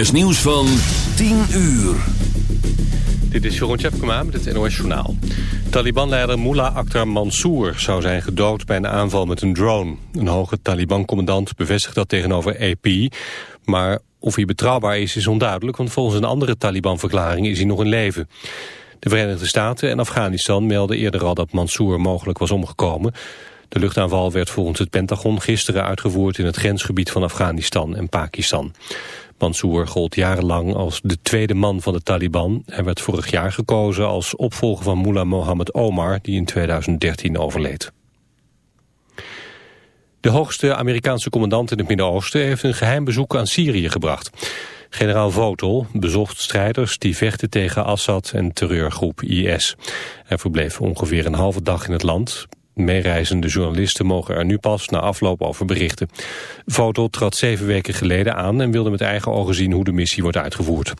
NOS nieuws van 10 uur. Dit is Jeroen Tjepkema met het NOS Journaal. Taliban-leider Mullah Akhtar Mansour zou zijn gedood bij een aanval met een drone. Een hoge Taliban-commandant bevestigt dat tegenover AP. Maar of hij betrouwbaar is, is onduidelijk... want volgens een andere Taliban-verklaring is hij nog in leven. De Verenigde Staten en Afghanistan melden eerder al dat Mansour mogelijk was omgekomen. De luchtaanval werd volgens het Pentagon gisteren uitgevoerd in het grensgebied van Afghanistan en Pakistan. Mansour gold jarenlang als de tweede man van de Taliban. Hij werd vorig jaar gekozen als opvolger van Mullah Mohammed Omar, die in 2013 overleed. De hoogste Amerikaanse commandant in het Midden-Oosten heeft een geheim bezoek aan Syrië gebracht. Generaal Votel bezocht strijders die vechten tegen Assad en terreurgroep IS. Hij verbleef ongeveer een halve dag in het land. Meereizende journalisten mogen er nu pas na afloop over berichten. Votel trad zeven weken geleden aan en wilde met eigen ogen zien hoe de missie wordt uitgevoerd.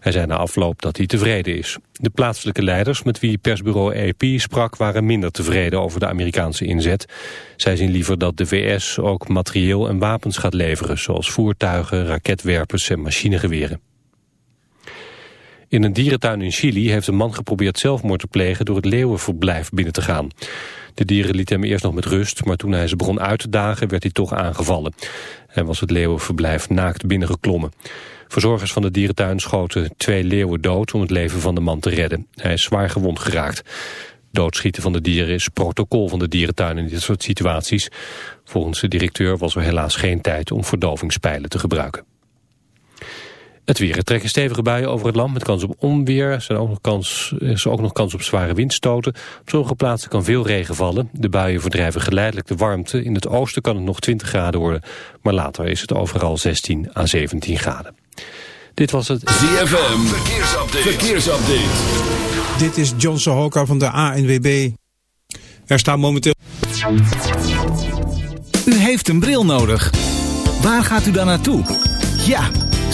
Hij zei na afloop dat hij tevreden is. De plaatselijke leiders met wie persbureau AP sprak waren minder tevreden over de Amerikaanse inzet. Zij zien liever dat de VS ook materieel en wapens gaat leveren, zoals voertuigen, raketwerpers en machinegeweren. In een dierentuin in Chili heeft een man geprobeerd zelfmoord te plegen door het leeuwenverblijf binnen te gaan. De dieren lieten hem eerst nog met rust, maar toen hij ze begon uit te dagen werd hij toch aangevallen. En was het leeuwenverblijf naakt binnengeklommen. Verzorgers van de dierentuin schoten twee leeuwen dood om het leven van de man te redden. Hij is zwaar gewond geraakt. Doodschieten van de dieren is protocol van de dierentuin in dit soort situaties. Volgens de directeur was er helaas geen tijd om verdovingspijlen te gebruiken. Het weer. Er trekken stevige buien over het land met kans op onweer. Er is ook nog kans, is ook nog kans op zware windstoten. Op sommige plaatsen kan veel regen vallen. De buien verdrijven geleidelijk de warmte. In het oosten kan het nog 20 graden worden. Maar later is het overal 16 à 17 graden. Dit was het ZFM. Verkeersupdate. Verkeersupdate. Dit is John Sohoka van de ANWB. Er staan momenteel... U heeft een bril nodig. Waar gaat u dan naartoe? Ja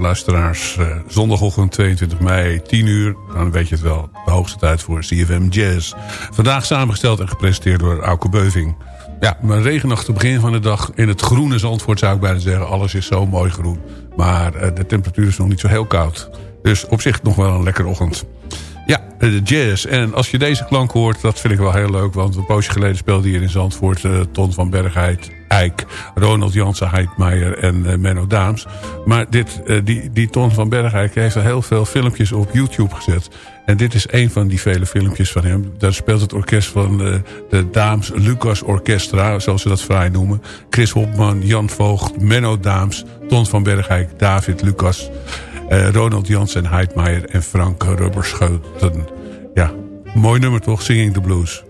Luisteraars. Uh, zondagochtend 22 mei, 10 uur. Dan weet je het wel, de hoogste tijd voor CFM Jazz. Vandaag samengesteld en gepresenteerd door Auke Beuving. Ja, een regenachtig begin van de dag in het groene Zandvoort zou ik bijna zeggen. Alles is zo mooi groen. Maar uh, de temperatuur is nog niet zo heel koud. Dus op zich nog wel een lekkere ochtend. Ja, de jazz. En als je deze klank hoort, dat vind ik wel heel leuk. Want een poosje geleden speelde hier in Zandvoort uh, Ton van Bergheid, Eik, Ronald Jansen, Heidmeijer en uh, Menno Daams. Maar dit, uh, die, die Ton van Bergheid heeft er heel veel filmpjes op YouTube gezet. En dit is een van die vele filmpjes van hem. Daar speelt het orkest van de, de Daams Lucas Orchestra, zoals ze dat vrij noemen. Chris Hopman, Jan Voogd, Menno Daams, Ton van Bergheid, David Lucas... Uh, Ronald Jansen, Heidmeijer en Frank Rubberscheuten. Ja, mooi nummer toch? Singing the Blues.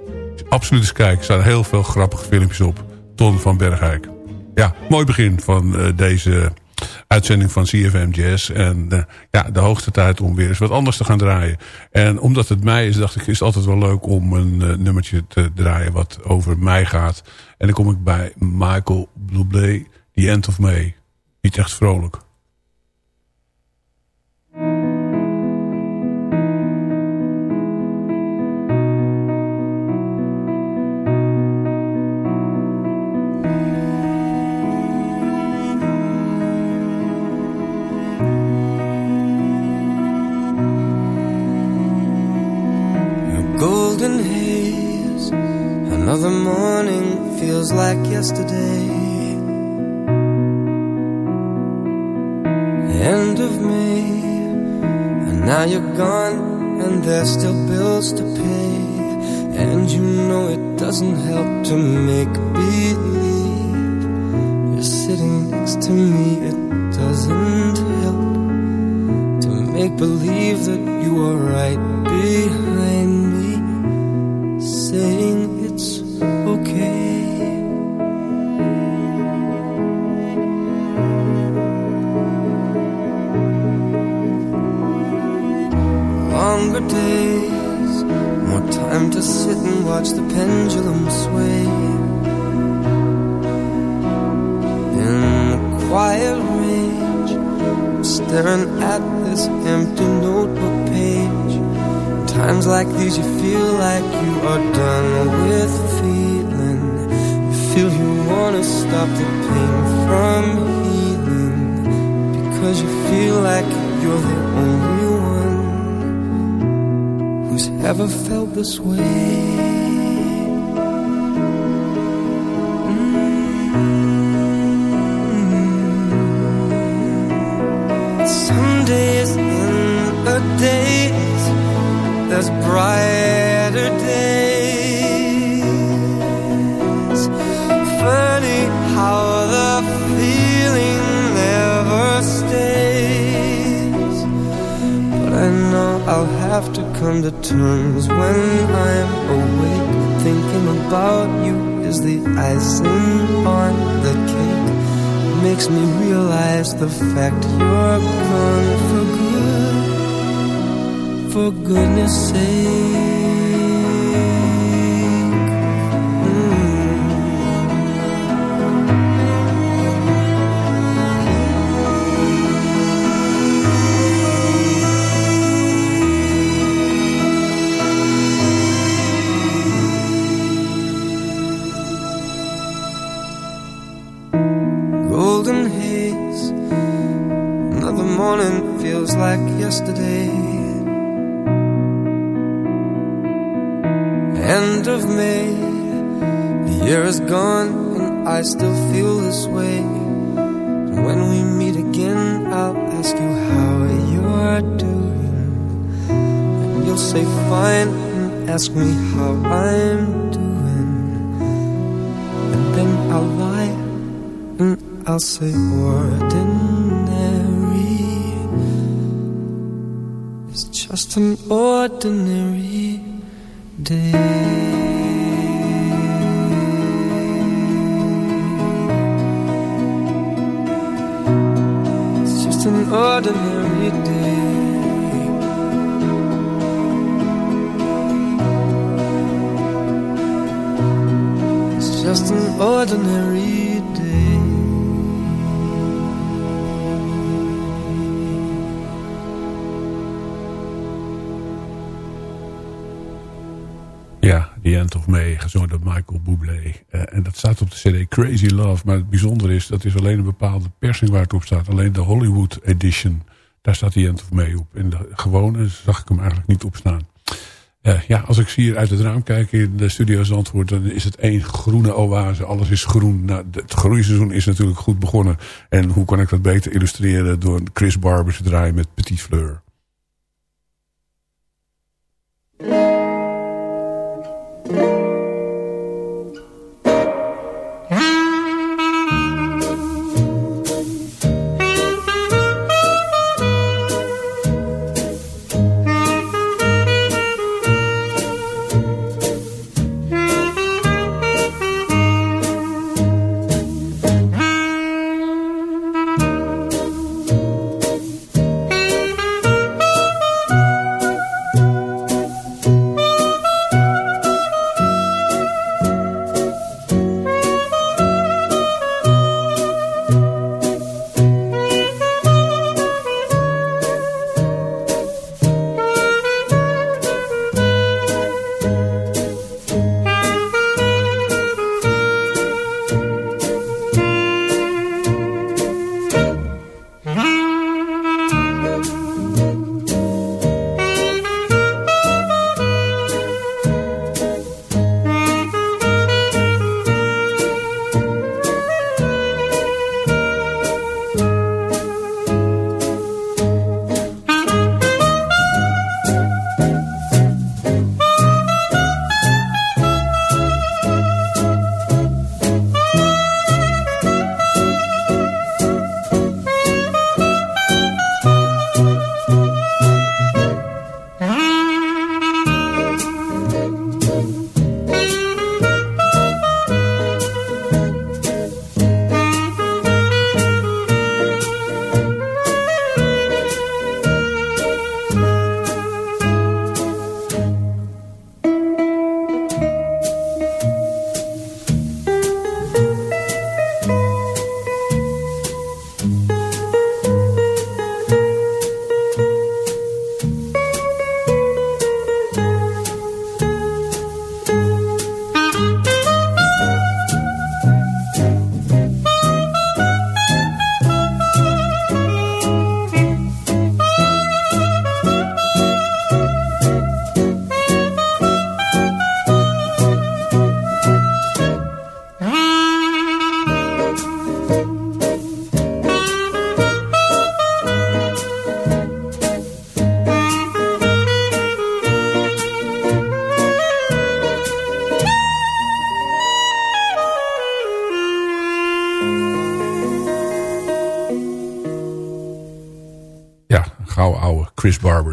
Absoluut eens kijken. Er staan heel veel grappige filmpjes op. Van Bergijk. Ja, mooi begin van uh, deze uitzending van CFM Jazz. En uh, ja, de hoogste tijd om weer eens wat anders te gaan draaien. En omdat het mei is, dacht ik, is het altijd wel leuk om een uh, nummertje te draaien wat over mei gaat. En dan kom ik bij Michael Bublé, The End of May. Niet echt vrolijk. Yesterday. End of May And now you're gone And there's still bills to pay. And you know it doesn't help to make believe. You're sitting next to me It doesn't help To make believe that you are right felt this way. I'll have to come to terms when I'm awake. Thinking about you is the icing on the cake. Makes me realize the fact you're gone for good for goodness sake. Morning feels like yesterday. end of May. The year is gone and I still feel this way. When we meet again, I'll ask you how you're doing. And you'll say fine and ask me how I'm doing. And then I'll lie and I'll say ordinary. Just an ordinary day. It's just an ordinary End of May, gezongen door Michael Bublé. Uh, en dat staat op de cd Crazy Love. Maar het bijzondere is, dat is alleen een bepaalde persing waar het op staat. Alleen de Hollywood edition, daar staat The End of May op. En de gewone zag ik hem eigenlijk niet op staan. Uh, ja, als ik hier uit het raam kijk in de studio Zandvoort... dan is het één groene oase. Alles is groen. Nou, het groeiseizoen is natuurlijk goed begonnen. En hoe kan ik dat beter illustreren... door Chris Barber te draaien met Petit Fleur.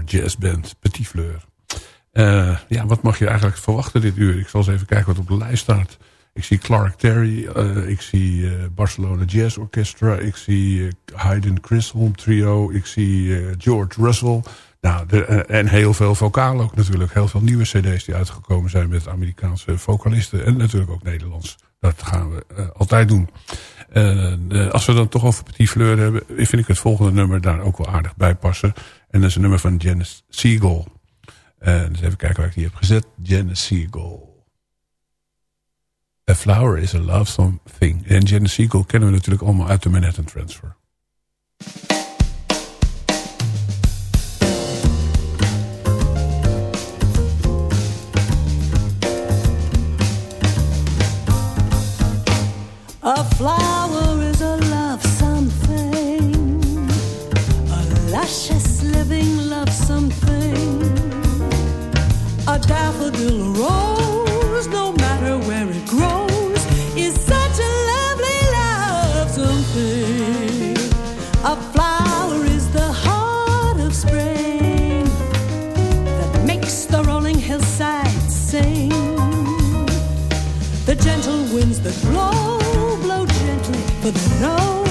Chris Barber Jazz Band Petit Fleur. Uh, ja, wat mag je eigenlijk verwachten dit uur? Ik zal eens even kijken wat op de lijst staat. Ik zie Clark Terry, uh, ik zie uh, Barcelona Jazz Orchestra, ik zie Hayden Chisholm Trio, ik zie George Russell. Nou, en heel veel vocaal ook natuurlijk. Heel veel nieuwe cd's die uitgekomen zijn met Amerikaanse vocalisten. En natuurlijk ook Nederlands. Dat gaan we altijd doen. als we dan toch over Petit Fleur hebben... vind ik het volgende nummer daar ook wel aardig bij passen. En dat is een nummer van Janice Siegel. En dus even kijken waar ik die heb gezet. Janice Siegel. A flower is a love thing. En Janice Siegel kennen we natuurlijk allemaal uit de Manhattan Transfer. but no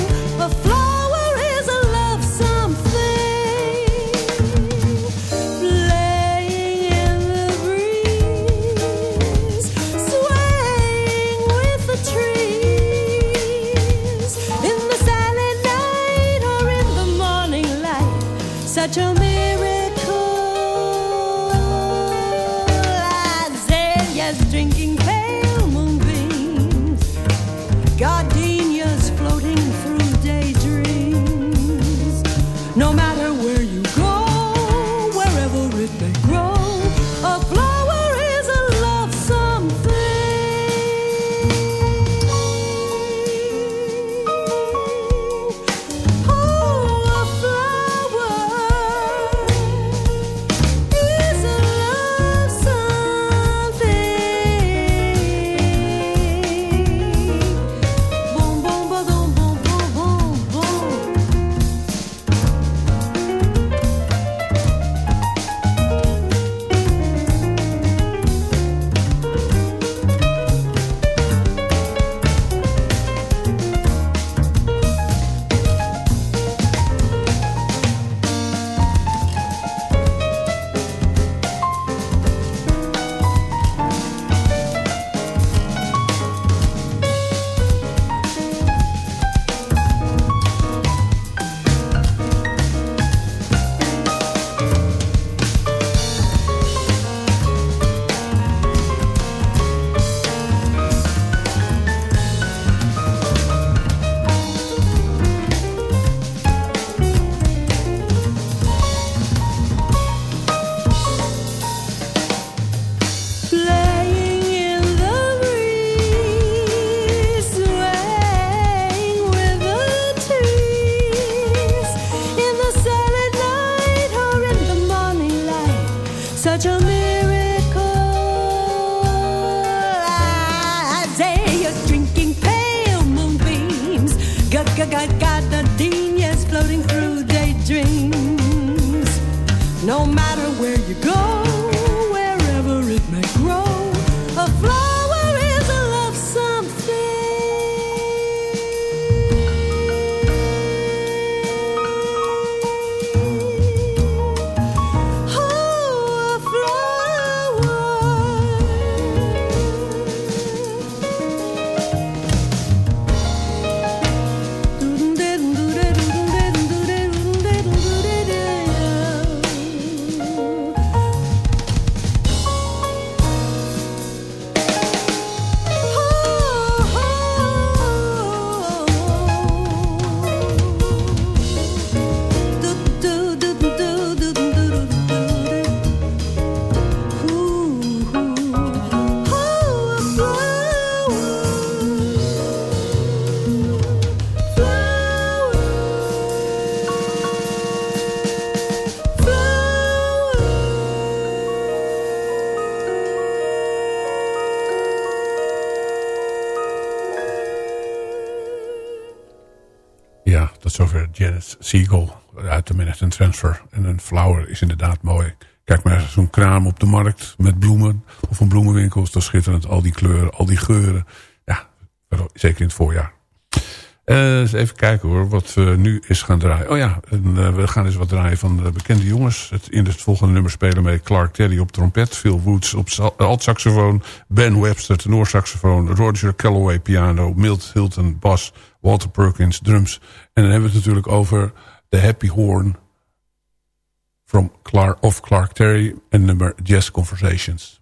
de Manhattan Transfer. En een flower is inderdaad mooi. Kijk maar zo'n kraam op de markt met bloemen. Of een bloemenwinkel toch schitterend. Al die kleuren, al die geuren. Ja, zeker in het voorjaar. Eh, eens even kijken hoor, wat we nu is gaan draaien. Oh ja, eh, we gaan eens wat draaien van de bekende jongens. Het, in het volgende nummer spelen mee Clark Terry op trompet... Phil Woods op sa- alt-saxofoon... Ben Webster tenorsaxofoon... Roger Calloway piano... Milt Hilton bas... Walter Perkins drums. En dan hebben we het natuurlijk over The Happy Horn... From Clark, of Clark Terry and nummer Jazz Conversations.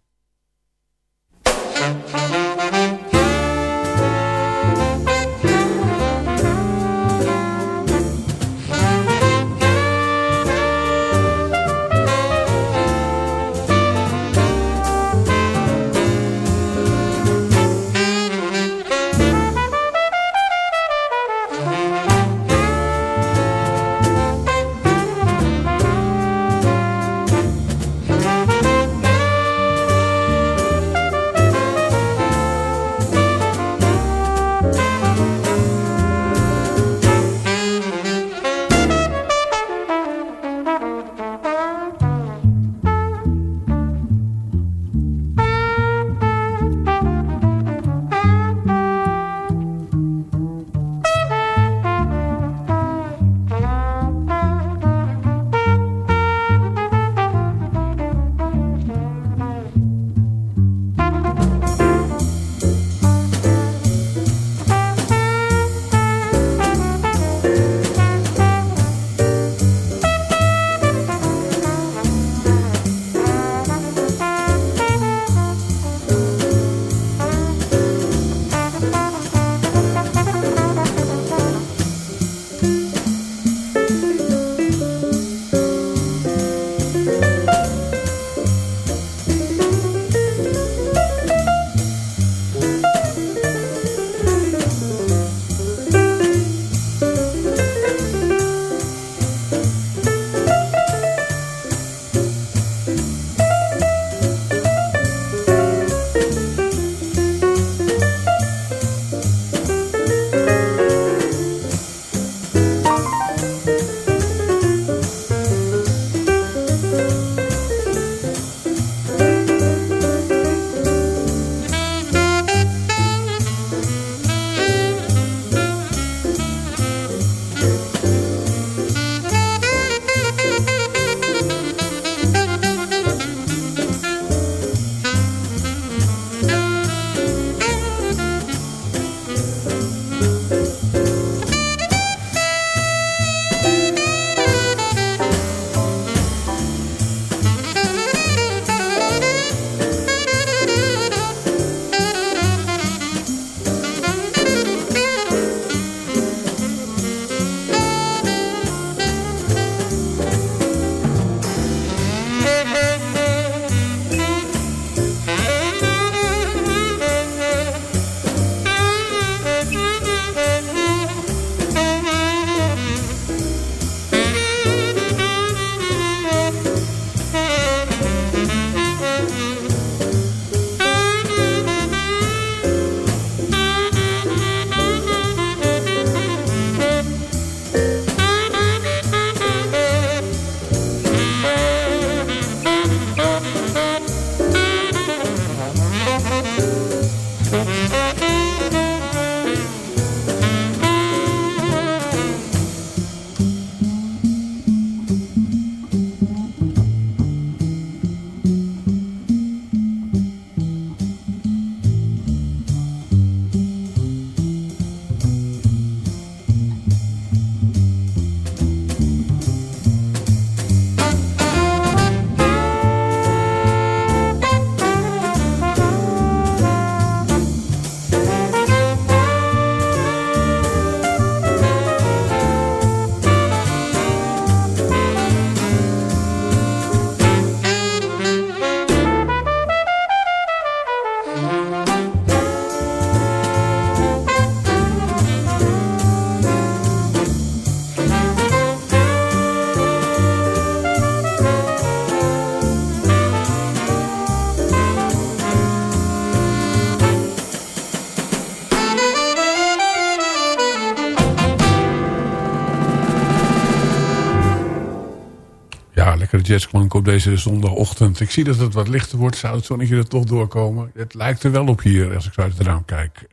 Jazzklank op deze zondagochtend. Ik zie dat het wat lichter wordt. Zou het zonnetje er toch doorkomen? Het lijkt er wel op hier als ik zo uit het raam kijk.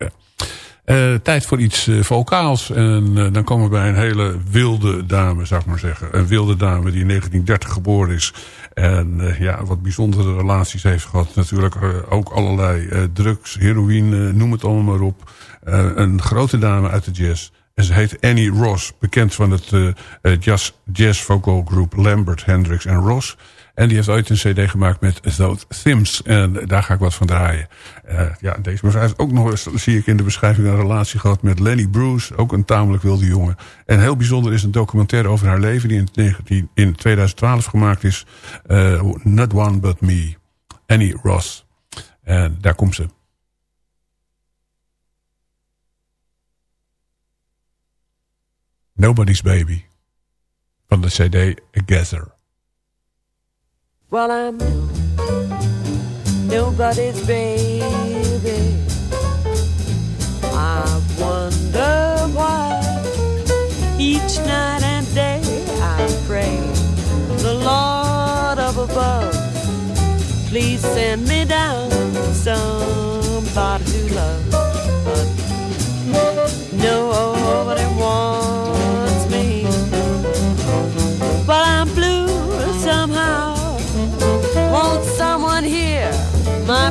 Uh, tijd voor iets uh, vocaals. En uh, dan komen we bij een hele wilde dame, zou ik maar zeggen. Een wilde dame die in 1930 geboren is. En ja, wat bijzondere relaties heeft gehad. Natuurlijk ook allerlei drugs, heroïne, noem het allemaal maar op. een grote dame uit de jazz. En ze heet Annie Ross, bekend van het uh, jazz, jazz vocal group Lambert, Hendricks en Ross. En die heeft ooit een cd gemaakt met Those Thims. En daar ga ik wat van draaien. Uh, ja, deze mevrouw heeft ook nog eens, zie ik in de beschrijving, een relatie gehad met Lenny Bruce. Ook een tamelijk wilde jongen. En heel bijzonder is een documentaire over haar leven die in, 19, in 2012 gemaakt is. Not One But Me. Annie Ross. En daar komt ze. Nobody's Baby. Van de cd Gather. Well, I'm nobody's baby. I wonder why each night and day I pray the Lord of above, please send me down somebody to love. But nobody wants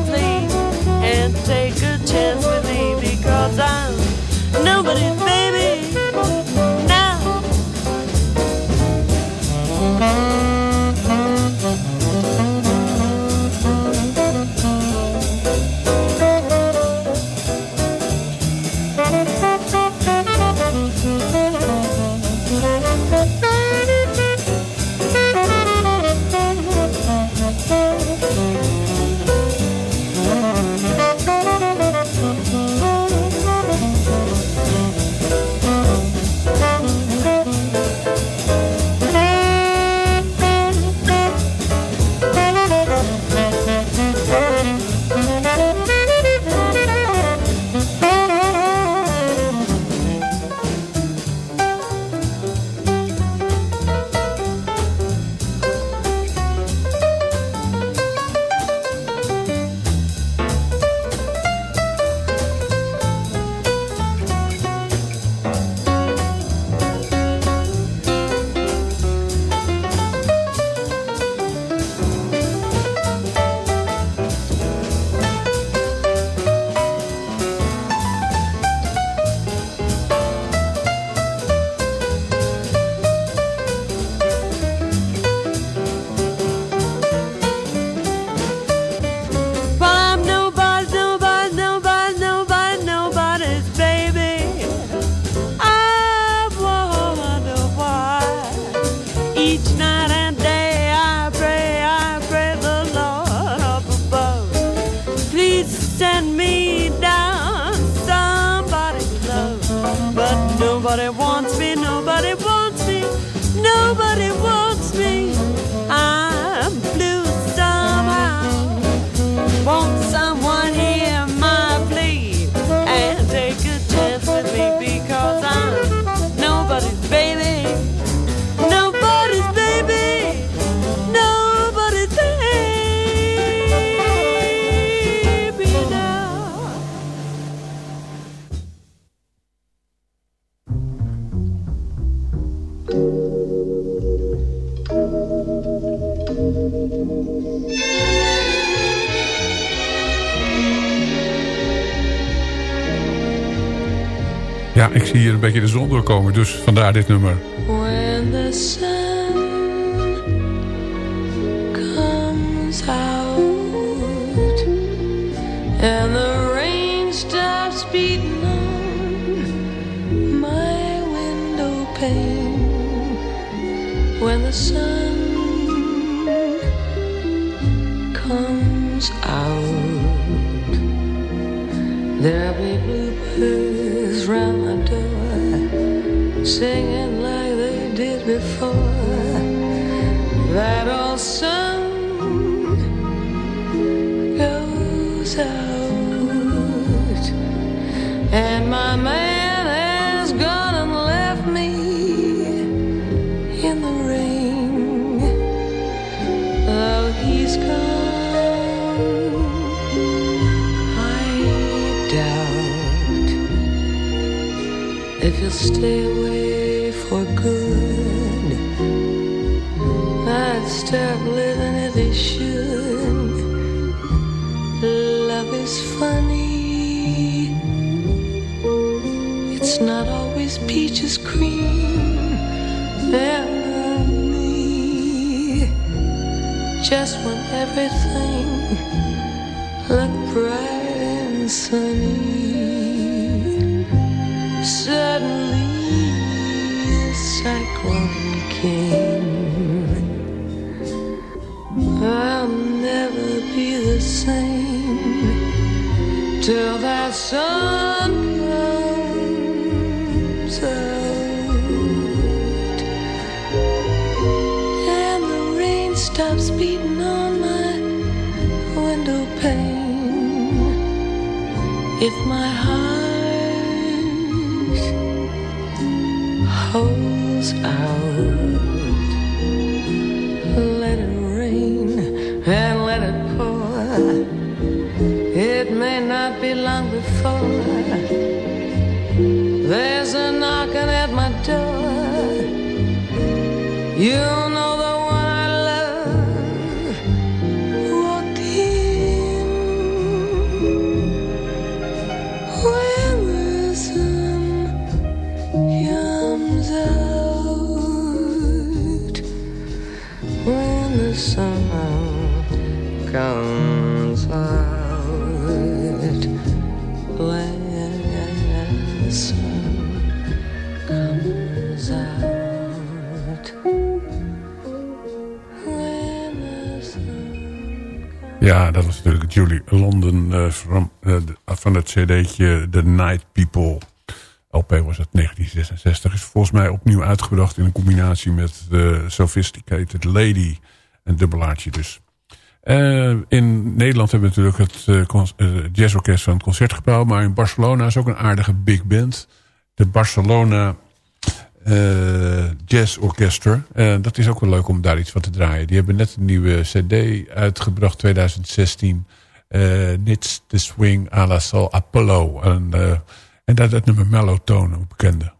plea and take a chance with me because I'm zie hier een beetje de zon doorkomen, dus vandaar dit nummer. Singing Suddenly a cyclone came. I'll never be the same till that sun comes out and the rain stops beating on my window pane. If my heart natuurlijk Julie London de- van het cd'tje The Night People. LP was het 1966. Is volgens mij opnieuw uitgebracht in een combinatie met The Sophisticated Lady. Een dubbelaartje dus. Eh, in Nederland hebben we natuurlijk het jazzorkest van het Concertgebouw. Maar in Barcelona is ook een aardige big band. De Barcelona Jazz Orchestra. Eh, dat is ook wel leuk om daar iets van te draaien. Die hebben net een nieuwe cd uitgebracht, 2016. eh Nits the Swing à la Apollo. En, eh, en dat het nummer Mellow Tone, bekende.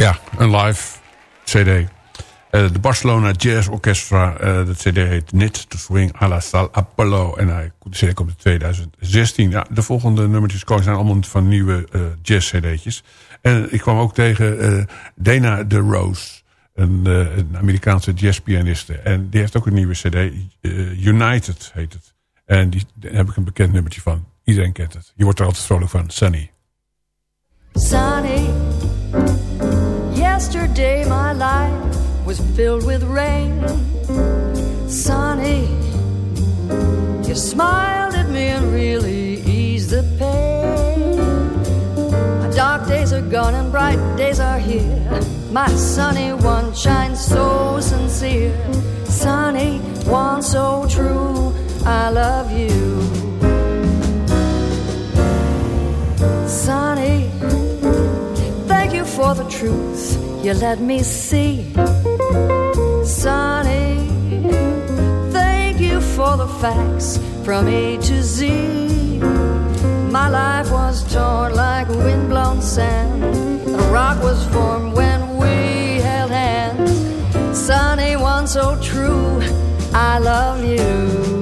Ja, een live cd. Eh, de Barcelona Jazz Orchestra. eh, de cd heet Knit to Swing à la Apollo. En hij, komt in 2016. Ja, de volgende nummertjes komen zijn allemaal van nieuwe eh, jazz cd'tjes. En ik kwam ook tegen Dana de Rose. Een, een Amerikaanse jazzpianiste. En die heeft ook een nieuwe cd. United heet het. En die, daar heb ik een bekend nummertje van. Iedereen kent het. Je wordt er altijd vrolijk van. Sunny. Sunny, my life was filled with rain. Sunny, you smiled at me and really eased the pain. My dark days are gone and bright days are here. My sunny one shines so sincere. Sunny one so true, I love you. Sunny, you for the truth you let me see. Sonny, thank you for the facts from A to Z. My life was torn like windblown sand. The rock was formed when we held hands. Sonny, one so true, I love you.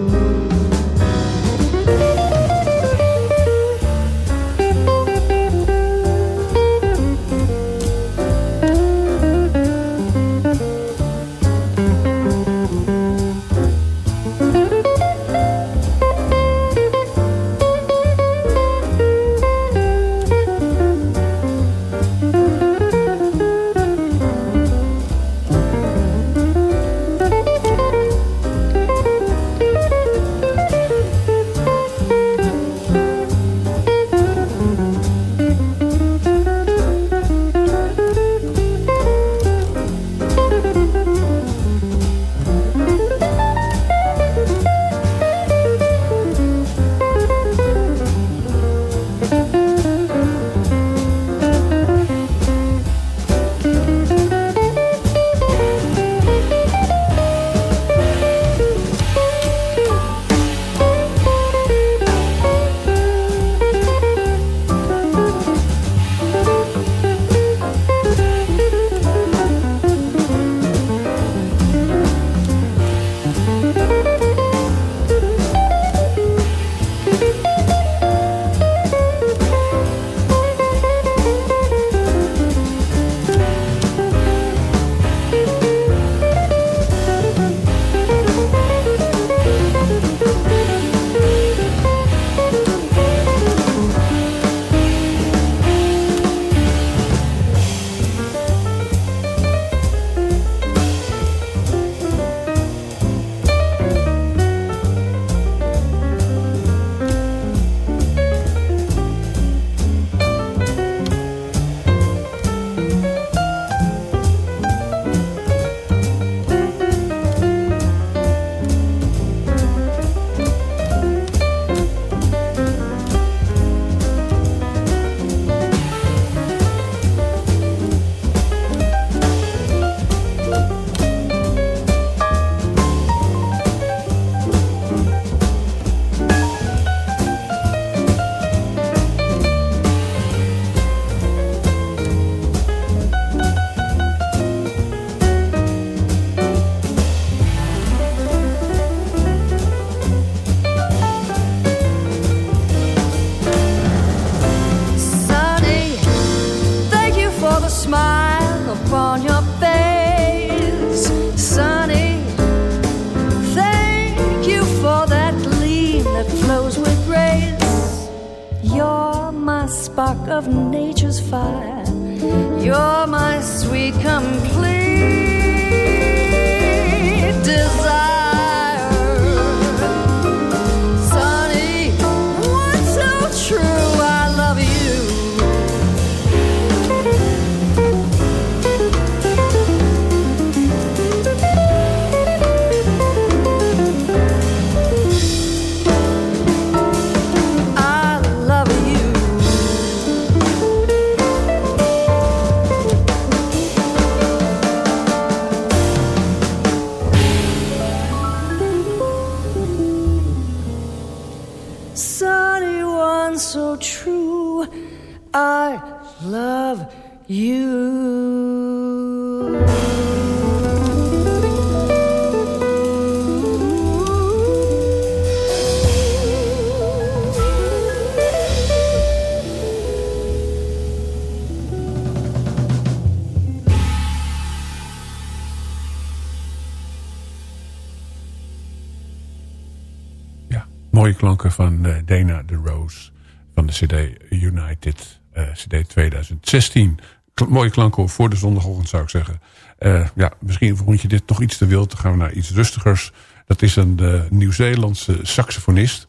2016. Kl mooie klanken voor de zondagochtend zou ik zeggen. Uh, ja, misschien vond je dit nog iets te wild. Dan gaan we naar iets rustigers. Dat is een Nieuw-Zeelandse saxofonist,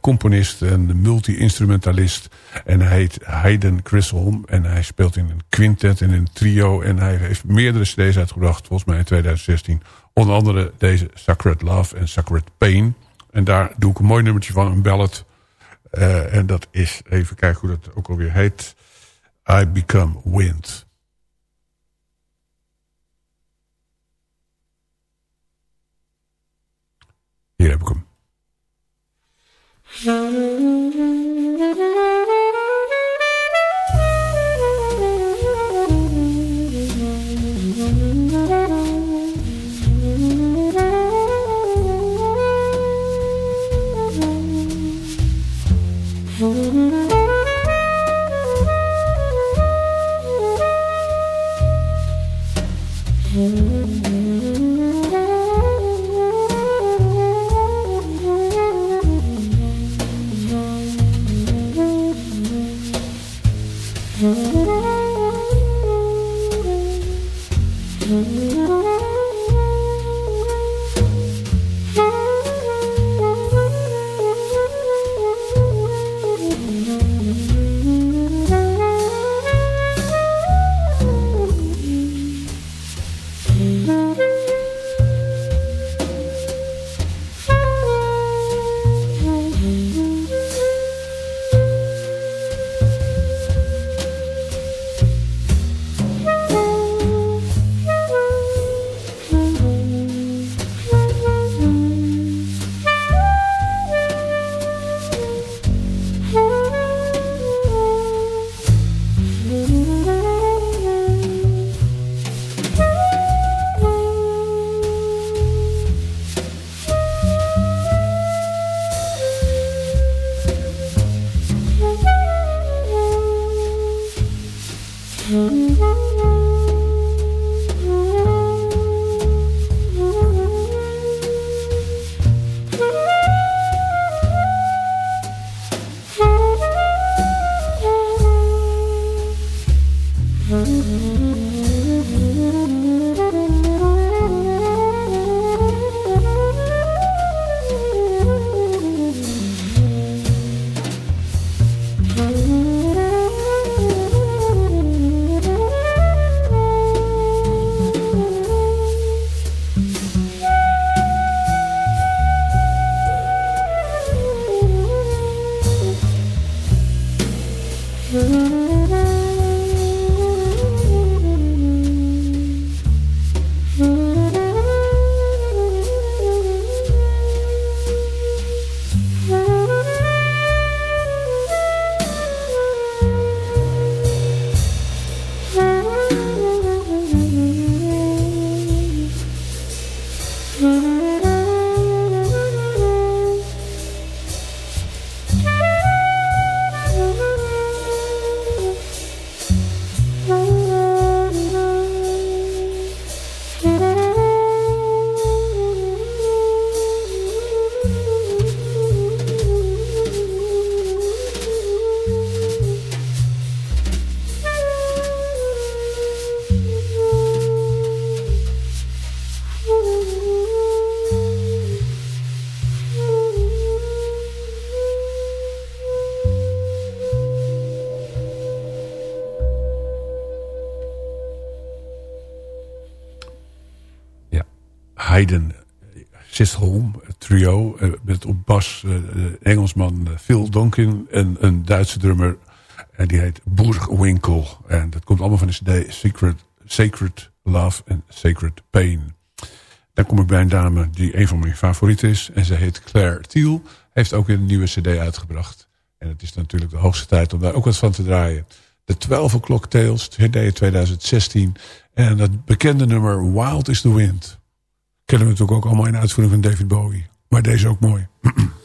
componist en multi-instrumentalist. En hij heet Hayden Chisholm. En hij speelt in een quintet en een trio. En hij heeft meerdere cd's uitgebracht, volgens mij in 2016. Onder andere deze Sacred Love en Sacred Pain. En daar doe ik een mooi nummertje van, een ballad. En dat is, even kijken hoe dat ook alweer heet. I Become Wind. Hier heb ik hem. Hayden Sisholm trio. Eh, met op bas uh, Engelsman Phil Donkin en een Duitse drummer. En die heet Burgwinkel. En dat komt allemaal van de cd Secret, Sacred Love and Sacred Pain. Dan kom ik bij een dame die een van mijn favorieten is. En ze heet Claire Thiel. Heeft ook een nieuwe cd uitgebracht. En het is natuurlijk de hoogste tijd om daar ook wat van te draaien. de 12 O'Clock Tales, herdenken 2016. En dat bekende nummer Wild is the Wind. Kennen we natuurlijk ook allemaal in uitvoering van David Bowie. Maar deze ook mooi.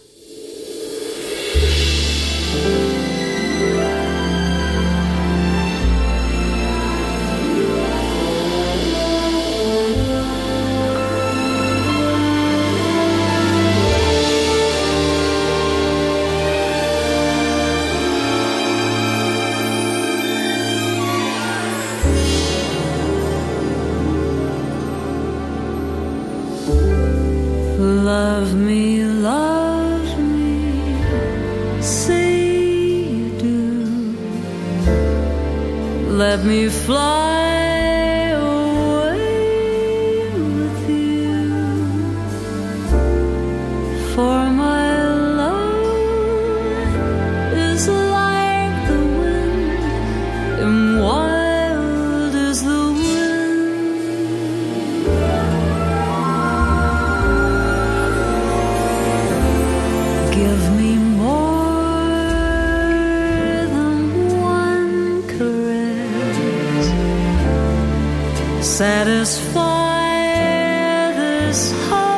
Let me fly Satisfy this hungriness.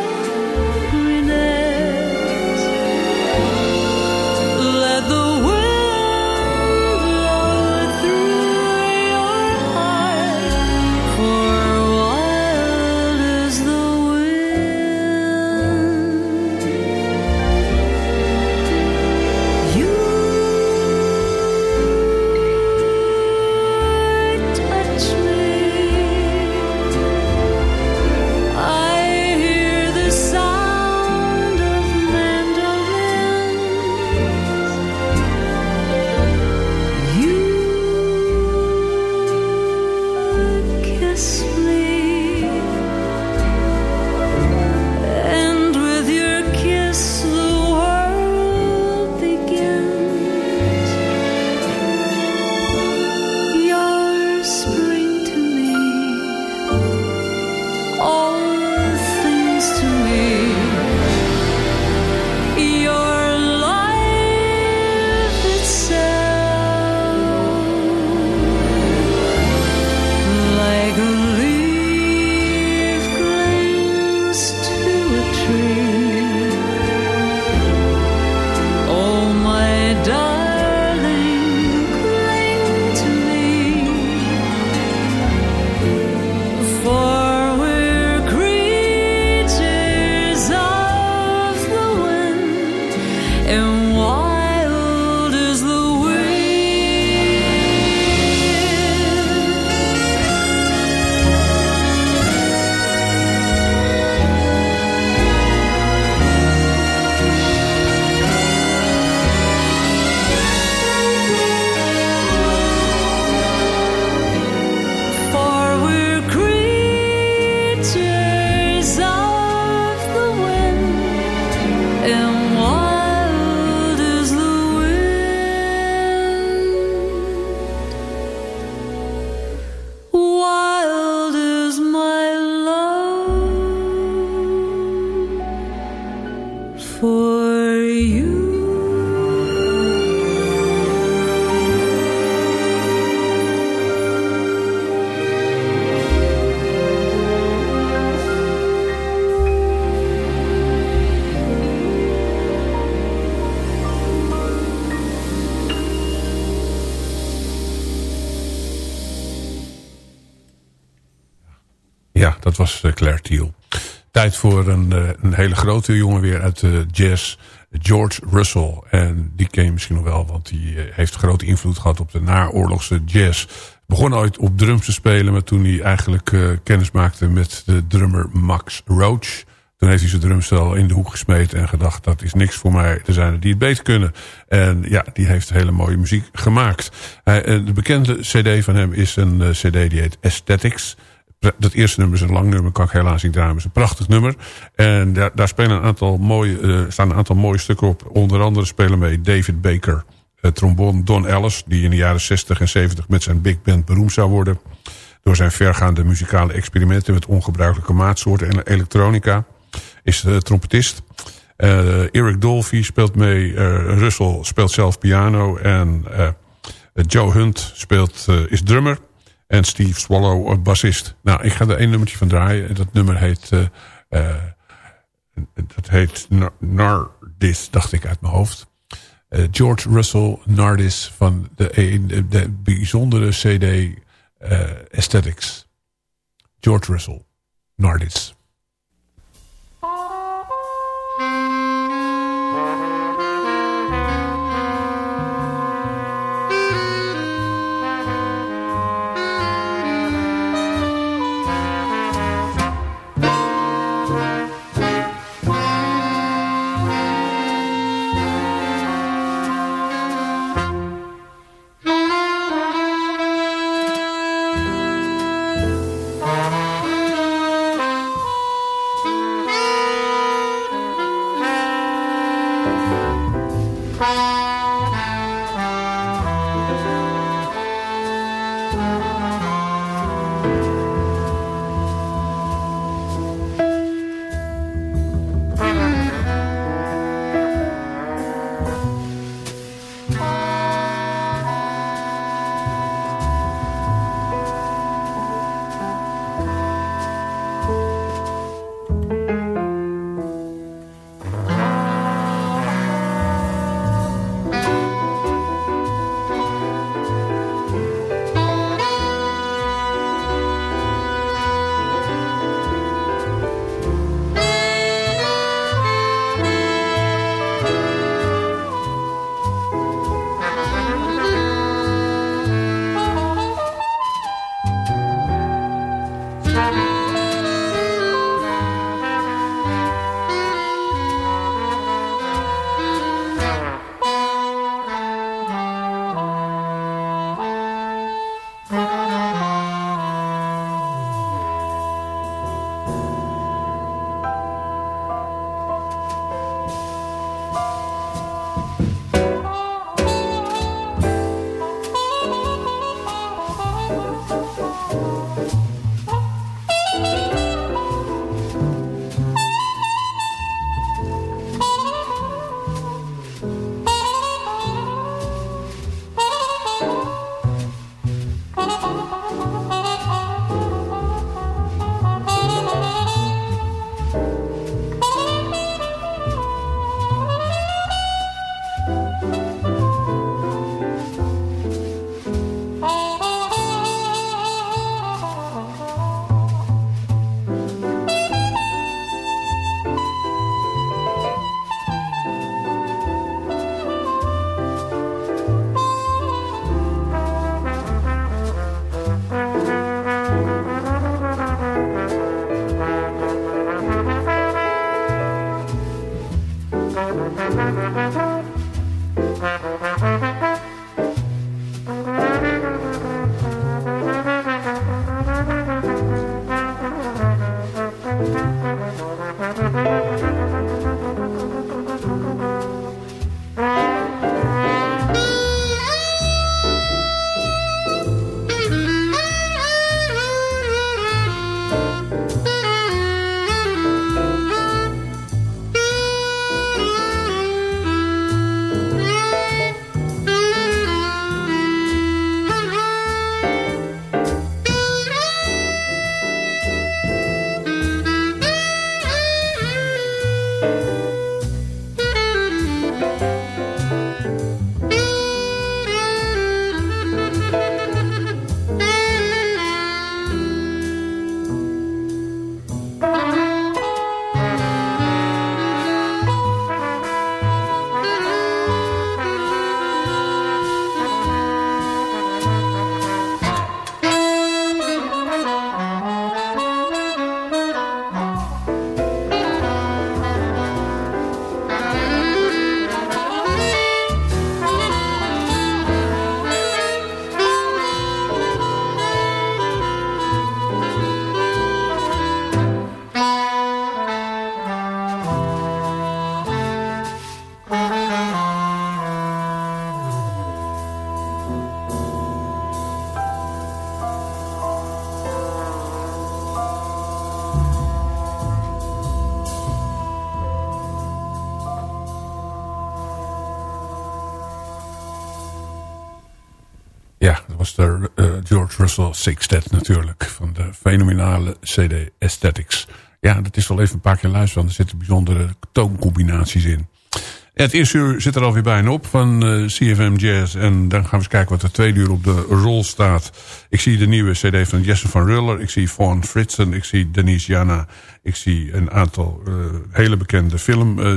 Dat was eh, Claire Thiel. Tijd voor een, eh, een hele grote jongen weer uit de jazz. George Russell. En die ken je misschien nog wel, want die eh, heeft grote invloed gehad op de naoorlogse jazz. Begon ooit op drums te spelen, maar toen hij eigenlijk eh, kennis maakte met de drummer Max Roach. Toen heeft hij zijn drumstel in de hoek gesmeten en gedacht, dat is niks voor mij. Er zijn er die het beter kunnen. En ja, die heeft hele mooie muziek gemaakt. Eh, de bekende cd van hem is een eh, cd die heet Aesthetics. Dat eerste nummer is een lang nummer, kan ik helaas niet draaien. is een prachtig nummer. En daar, daar spelen een aantal mooie, eh, staan een aantal mooie stukken op. Onder andere spelen mee David Baker, eh, trombone Don Ellis... die in de jaren 60 en 70 met zijn big band beroemd zou worden. Door zijn vergaande muzikale experimenten... met ongebruikelijke maatsoorten en elektronica. Is de trompetist. Eh, Eric Dolphy speelt mee. Russell speelt zelf piano. En... Joe Hunt speelt, is drummer. En Steve Swallow, bassist. Nou, ik ga er één nummertje van draaien. En dat nummer heet... dat heet Nardis, dacht ik uit mijn hoofd. George Russell Nardis van de, de, de bijzondere CD Aesthetics. George Russell Nardis. Russell Sextet natuurlijk. Van de fenomenale CD Aesthetics. Ja, dat is wel even een paar keer luisteren. Want er zitten bijzondere tooncombinaties in. Het eerste uur zit er alweer bijna op van uh, CFM Jazz. En dan gaan we eens kijken wat er tweede uur op de rol staat. Ik zie de nieuwe cd van Jesse van Ruller. Ik zie Fawn Fritsen. Ik zie Denise Jana. Ik zie een aantal uh, hele bekende film uh.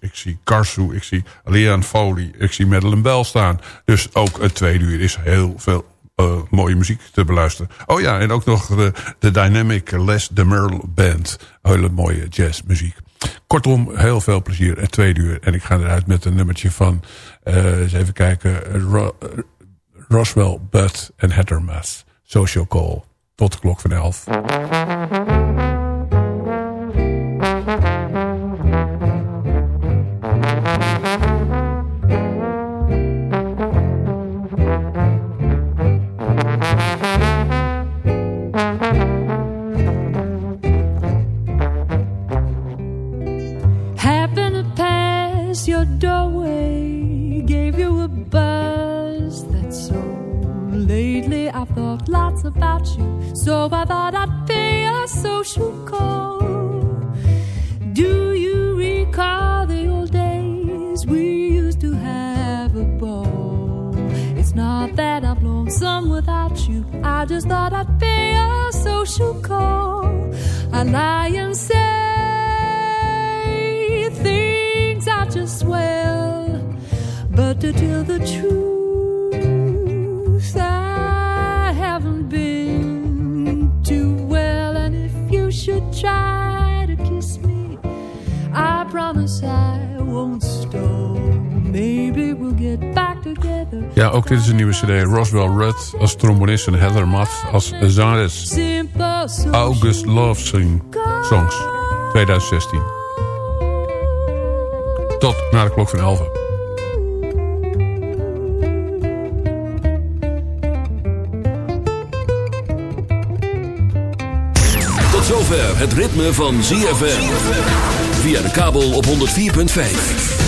Ik zie Karsu. Ik zie Leanne Foley. Ik zie Madeleine Bell staan. Dus ook het tweede uur is heel veel uh, mooie muziek te beluisteren. Oh ja, en ook nog de, Dynamic Les de Merle Band. Hele mooie jazzmuziek. Kortom, heel veel plezier. Het tweede uur. En ik ga eruit met een nummertje van... Uh, eens even kijken. Ro Roswell, Budd en Hattermath. Social Call. Tot de klok van elf. Cd. Roswell Rudd als trombonist en Heather Matt als zangeres. August Love Sing Songs 2016. Tot na de klok van 11. zover het ritme van ZFM. Via de kabel op 104.5.